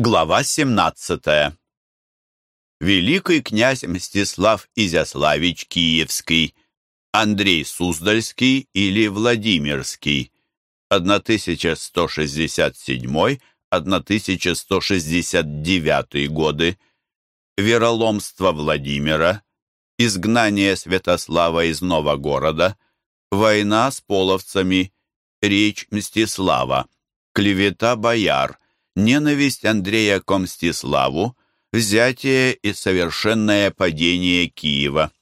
Глава 17. Великий князь Мстислав Изяславич Киевский, Андрей Суздальский или Владимирский, 1167-1169 годы, вероломство Владимира, изгнание Святослава из Новогорода, война с половцами, речь Мстислава, клевета бояр – ненависть Андрея к Мстиславу, взятие и совершенное падение Киева.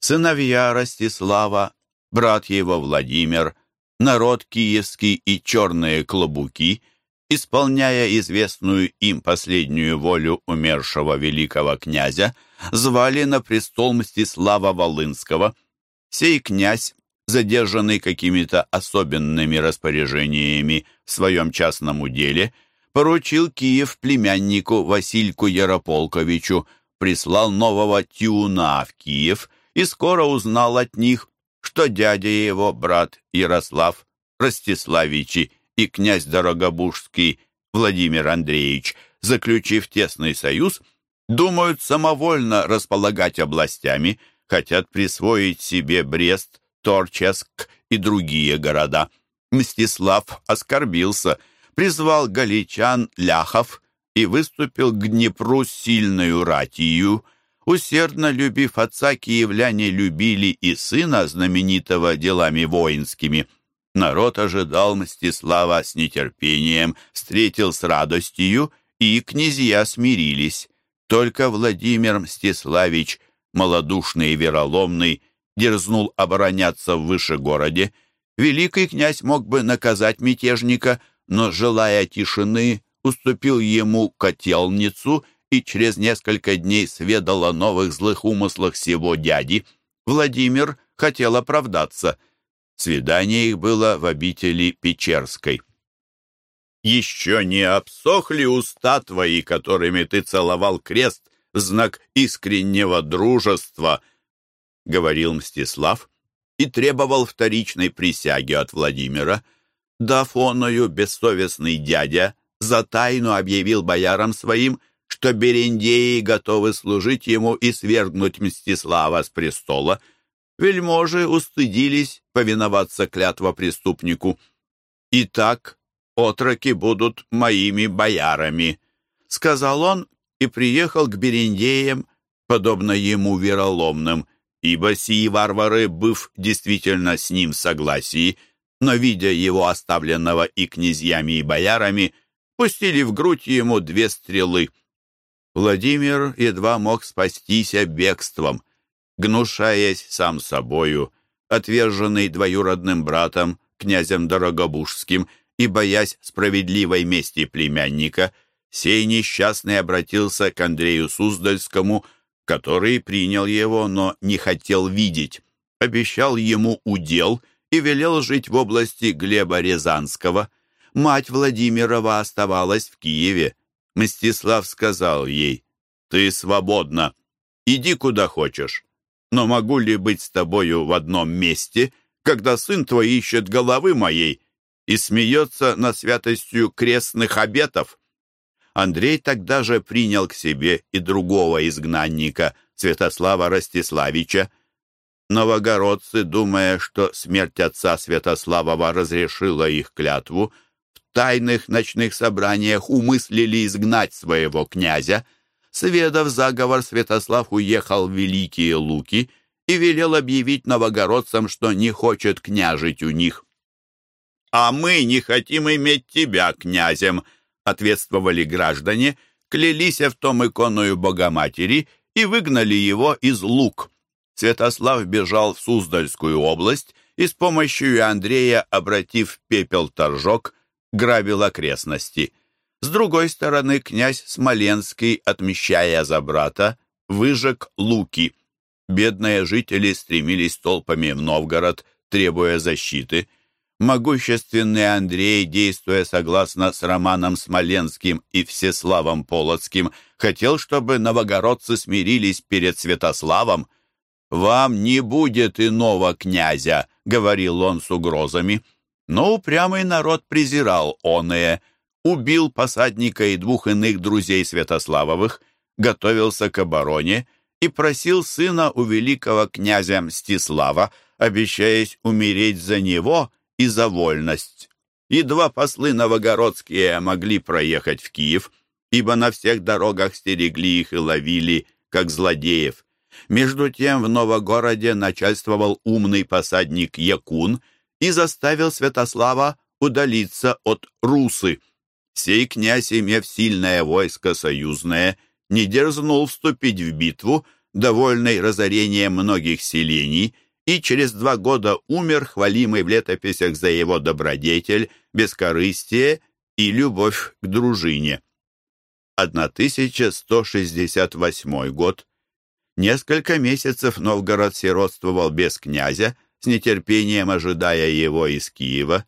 Сыновья Ростислава, брат его Владимир, народ киевский и черные клобуки, исполняя известную им последнюю волю умершего великого князя, звали на престол Мстислава Волынского. Сей князь, задержанный какими-то особенными распоряжениями в своем частном уделе, поручил Киев племяннику Васильку Ярополковичу, прислал нового тюна в Киев и скоро узнал от них, что дядя его, брат Ярослав Ростиславичи и князь Дорогобужский Владимир Андреевич, заключив тесный союз, думают самовольно располагать областями, хотят присвоить себе Брест, Торческ и другие города. Мстислав оскорбился – призвал галичан ляхов и выступил к Днепру с сильною ратию. Усердно любив отца, киевляне любили и сына, знаменитого делами воинскими. Народ ожидал Мстислава с нетерпением, встретил с радостью, и князья смирились. Только Владимир Мстиславич, малодушный и вероломный, дерзнул обороняться в Вышегороде. Великий князь мог бы наказать мятежника, но, желая тишины, уступил ему котелницу и через несколько дней сведал о новых злых умыслах сего дяди. Владимир хотел оправдаться. Свидание их было в обители Печерской. «Еще не обсохли уста твои, которыми ты целовал крест знак искреннего дружества», — говорил Мстислав и требовал вторичной присяги от Владимира — Дав оною бессовестный дядя за тайну объявил боярам своим, что берендеи готовы служить ему и свергнуть Мстислава с престола. Вельможи устыдились повиноваться клятва преступнику. «Итак, отроки будут моими боярами», — сказал он и приехал к берендеям, подобно ему вероломным, ибо сии варвары, быв действительно с ним в согласии, — но, видя его оставленного и князьями, и боярами, пустили в грудь ему две стрелы. Владимир едва мог спастись бегством, гнушаясь сам собою, отверженный двоюродным братом, князем Дорогобужским, и, боясь справедливой мести племянника, сей несчастный обратился к Андрею Суздальскому, который принял его, но не хотел видеть, обещал ему удел — и велел жить в области Глеба Рязанского. Мать Владимирова оставалась в Киеве. Мстислав сказал ей, «Ты свободна, иди куда хочешь. Но могу ли быть с тобою в одном месте, когда сын твой ищет головы моей и смеется над святостью крестных обетов?» Андрей тогда же принял к себе и другого изгнанника, Святослава Ростиславича, Новогородцы, думая, что смерть отца Святославова разрешила их клятву, в тайных ночных собраниях умыслили изгнать своего князя. Сведав заговор, Святослав уехал в Великие Луки и велел объявить новогородцам, что не хочет княжить у них. «А мы не хотим иметь тебя князем», — ответствовали граждане, клялись в том иконную Богоматери и выгнали его из Лук. Святослав бежал в Суздальскую область и с помощью Андрея, обратив пепел торжок, грабил окрестности. С другой стороны, князь Смоленский, отмещая за брата, выжег луки. Бедные жители стремились толпами в Новгород, требуя защиты. Могущественный Андрей, действуя согласно с Романом Смоленским и Всеславом Полоцким, хотел, чтобы новогородцы смирились перед Святославом, «Вам не будет иного князя», — говорил он с угрозами. Но упрямый народ презирал оное. убил посадника и двух иных друзей Святославовых, готовился к обороне и просил сына у великого князя Мстислава, обещаясь умереть за него и за вольность. Едва послы новогородские могли проехать в Киев, ибо на всех дорогах стерегли их и ловили, как злодеев. Между тем в Новогороде начальствовал умный посадник Якун и заставил Святослава удалиться от Русы. Сей князь, имев сильное войско союзное, не дерзнул вступить в битву, довольный разорением многих селений, и через два года умер, хвалимый в летописях за его добродетель, бескорыстие и любовь к дружине. 1168 год. Несколько месяцев Новгород сиротствовал без князя, с нетерпением ожидая его из Киева.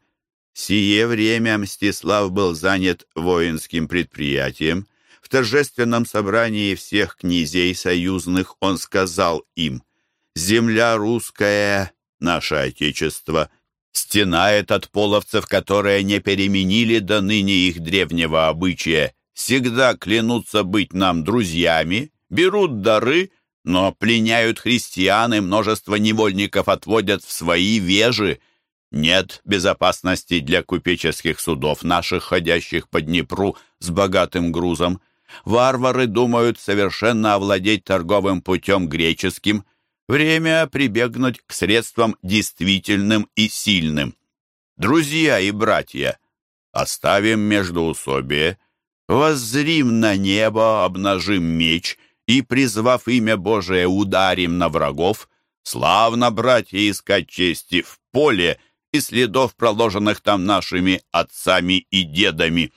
Сие время Мстислав был занят воинским предприятием. В торжественном собрании всех князей союзных он сказал им, «Земля русская, наше Отечество, стенает от половцев, которые не переменили до ныне их древнего обычая, всегда клянутся быть нам друзьями, берут дары, но пленяют христиан и множество невольников отводят в свои вежи, нет безопасности для купеческих судов наших, ходящих по Днепру с богатым грузом. Варвары думают совершенно овладеть торговым путем греческим. Время прибегнуть к средствам действительным и сильным. Друзья и братья, оставим междоусобие, воззрим на небо, обнажим меч и, призвав имя Божие, ударим на врагов. Славно, братья, искать чести в поле — и следов, проложенных там нашими отцами и дедами.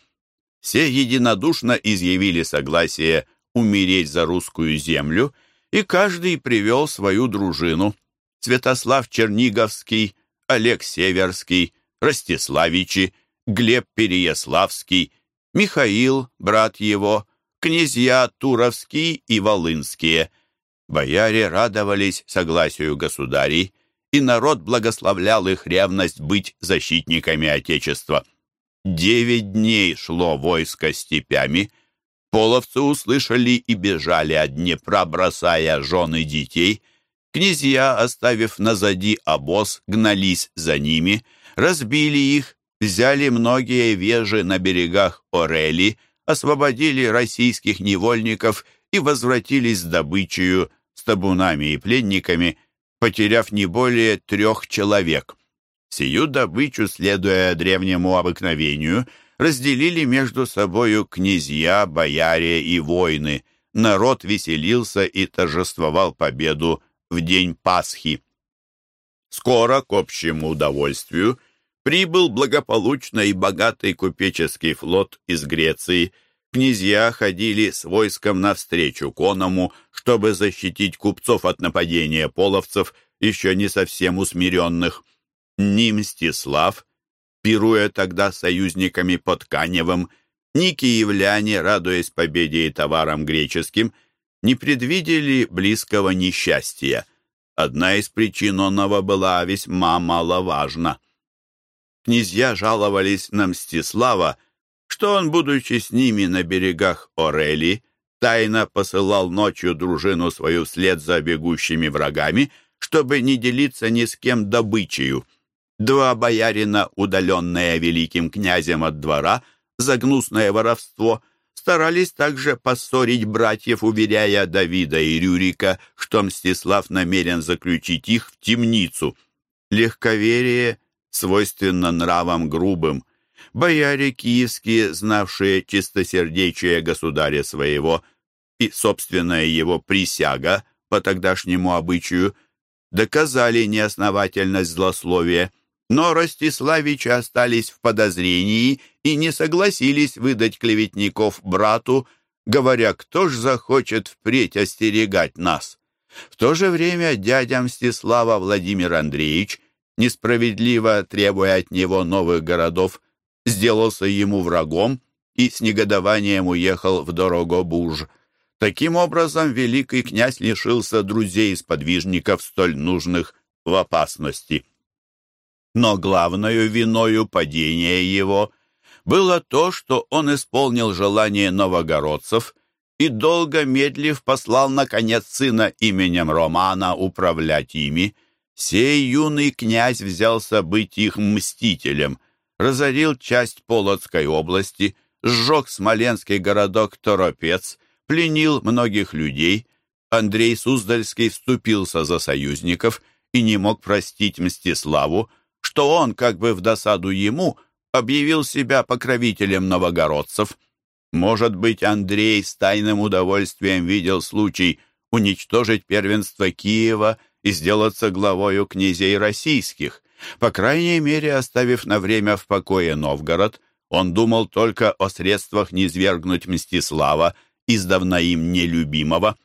Все единодушно изъявили согласие умереть за русскую землю, и каждый привел свою дружину. Святослав Черниговский, Олег Северский, Ростиславичи, Глеб Переяславский, Михаил, брат его, князья Туровский и Волынские. Бояре радовались согласию государей, и народ благословлял их ревность быть защитниками Отечества. Девять дней шло войско степями. Половцы услышали и бежали от Днепра, бросая жен и детей. Князья, оставив назади обоз, гнались за ними, разбили их, взяли многие вежи на берегах Орели, освободили российских невольников и возвратились с добычею, с табунами и пленниками, потеряв не более трех человек. Сию добычу, следуя древнему обыкновению, разделили между собою князья, бояре и воины. Народ веселился и торжествовал победу в день Пасхи. Скоро, к общему удовольствию, прибыл благополучно и богатый купеческий флот из Греции. Князья ходили с войском навстречу коному, чтобы защитить купцов от нападения половцев, еще не совсем усмиренных. Ни Мстислав, пируя тогда союзниками под Каневым, ни киевляне, радуясь победе и товарам греческим, не предвидели близкого несчастья. Одна из причин онного была весьма маловажна. Князья жаловались на Мстислава, что он, будучи с ними на берегах Орели, тайно посылал ночью дружину свою вслед за бегущими врагами, чтобы не делиться ни с кем добычею. Два боярина, удаленные великим князем от двора, за гнусное воровство, старались также поссорить братьев, уверяя Давида и Рюрика, что Мстислав намерен заключить их в темницу. Легковерие свойственно нравам грубым. Бояре киевские, знавшие чистосердечие государя своего, и собственная его присяга по тогдашнему обычаю доказали неосновательность злословия, но Ростиславичи остались в подозрении и не согласились выдать клеветников брату, говоря, кто ж захочет впредь остерегать нас. В то же время дядя Мстислава Владимир Андреевич, несправедливо требуя от него новых городов, сделался ему врагом и с негодованием уехал в Дорогобуж. Таким образом, великий князь лишился друзей и сподвижников, столь нужных в опасности. Но главною виною падения его было то, что он исполнил желание новогородцев и долго медлив послал, наконец, сына именем Романа управлять ими. Сей юный князь взялся быть их мстителем, разорил часть Полоцкой области, сжег смоленский городок Торопец, пленил многих людей. Андрей Суздальский вступился за союзников и не мог простить Мстиславу, что он, как бы в досаду ему, объявил себя покровителем новогородцев. Может быть, Андрей с тайным удовольствием видел случай уничтожить первенство Киева и сделаться главою князей российских. По крайней мере, оставив на время в покое Новгород, он думал только о средствах низвергнуть Мстислава, издавна им нелюбимого.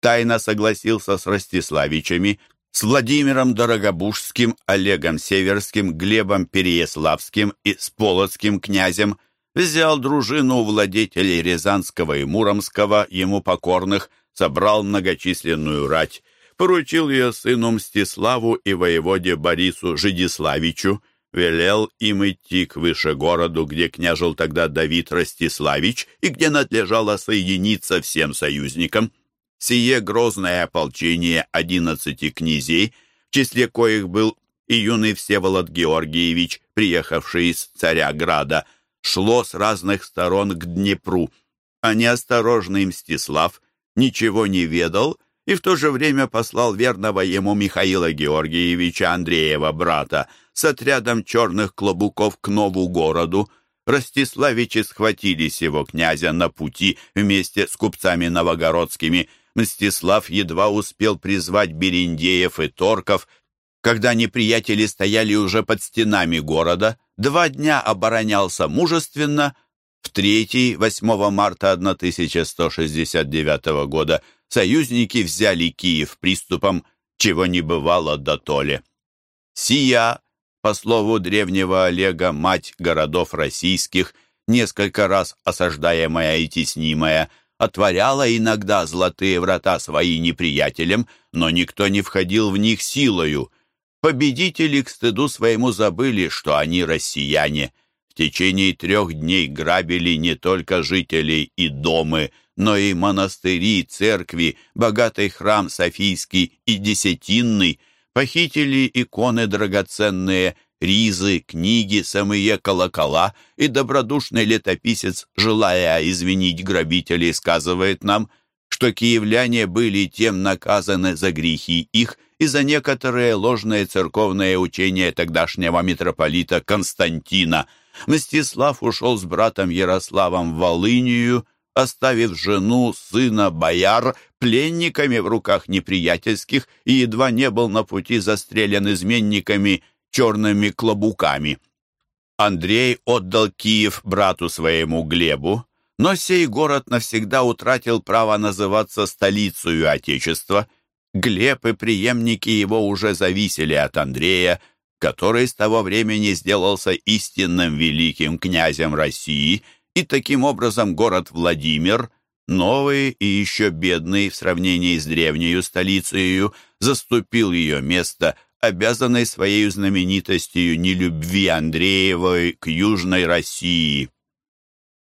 Тайно согласился с Ростиславичами, с Владимиром Дорогобужским, Олегом Северским, Глебом Переяславским и с Полоцким князем, взял дружину владетелей Рязанского и Муромского, ему покорных, собрал многочисленную рать, поручил ее сыну Мстиславу и воеводе Борису Жидиславичу, велел им идти к выше городу, где княжил тогда Давид Ростиславич и где надлежало соединиться всем союзникам. Сие грозное ополчение одиннадцати князей, в числе коих был и юный Всеволод Георгиевич, приехавший из Царя-Града, шло с разных сторон к Днепру, а неосторожный Мстислав ничего не ведал и в то же время послал верного ему Михаила Георгиевича Андреева брата с отрядом черных клобуков к нову городу. Ростиславичи схватили сего князя на пути вместе с купцами новогородскими. Мстислав едва успел призвать бериндеев и торков, когда неприятели стояли уже под стенами города. Два дня оборонялся мужественно. В третий, 8 марта 1169 года, союзники взяли Киев приступом, чего не бывало до толи. Сия, по слову древнего Олега, мать городов российских, несколько раз осаждаемая и теснимая, отворяла иногда золотые врата свои неприятелям, но никто не входил в них силою. Победители к стыду своему забыли, что они россияне. В течение трех дней грабили не только жителей и домы, но и монастыри, церкви, богатый храм Софийский и Десятинный, похитили иконы драгоценные, ризы, книги, самые колокола, и добродушный летописец, желая извинить грабителей, сказывает нам, что киевляне были тем наказаны за грехи их и за некоторые ложные церковные учения тогдашнего митрополита Константина. Мстислав ушел с братом Ярославом в Волынию, оставив жену, сына, бояр, пленниками в руках неприятельских и едва не был на пути застрелен изменниками черными клобуками. Андрей отдал Киев брату своему Глебу, но сей город навсегда утратил право называться столицей Отечества. Глеб и преемники его уже зависели от Андрея, который с того времени сделался истинным великим князем России, и таким образом город Владимир, новый и еще бедный в сравнении с древнею столицей, заступил ее место, обязанной своей знаменитостью нелюбви Андреевой к Южной России.